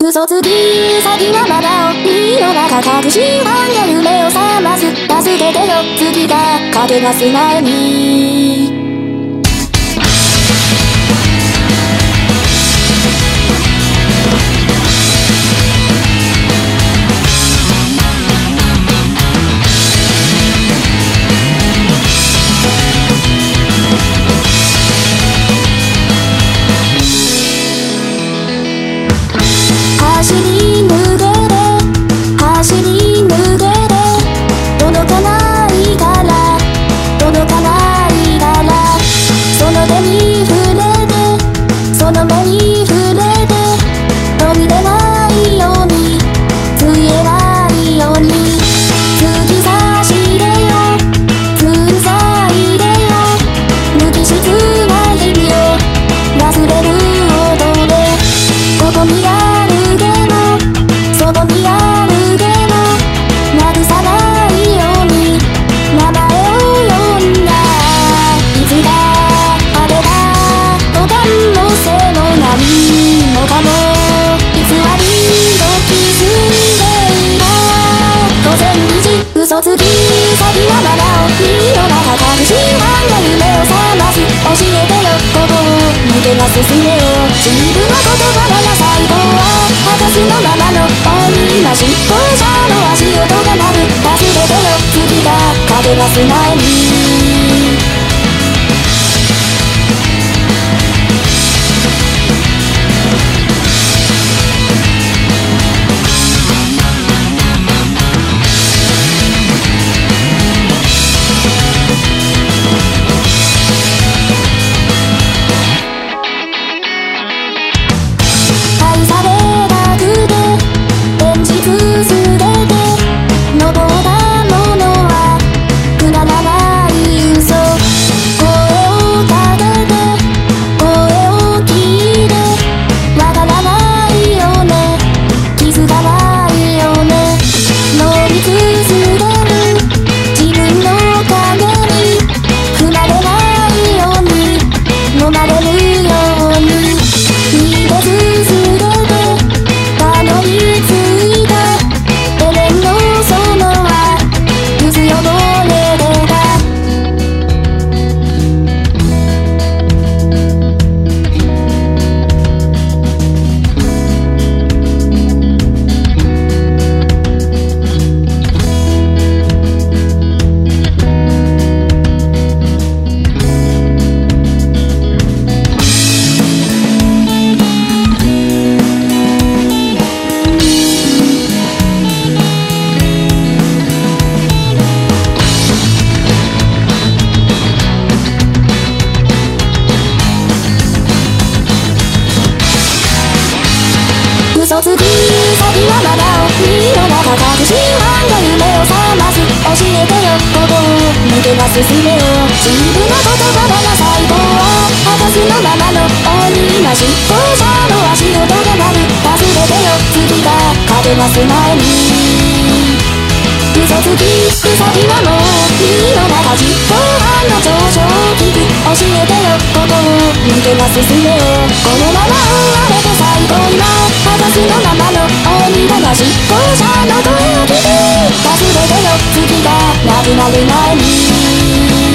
嘘つき先がまだおっきいの中隠し犯で夢を覚ます。助けてよ月がかけがす前に。時嘘つき先はまだ大きいの中隠しワンが夢を覚ます教えてよここを抜けが進めよ自分の言葉が最後は私のままの鬼なし校舎の足音が鳴る助けてよ月が風がす前に嘘つき先はまだ大きい。の中隠しワンが夢を覚ます教えてよここを抜けが進めよ自分の言葉が最後は私のままの鬼なし校舎の足音が鳴る助けてよ月が風がす前に嘘つき先はもうい。い。の中実行犯の上昇を聞く教えてよここを抜けが進めよこのまま終われて最後には私の執行者の声を聞く助けてよ月がなくなる前に。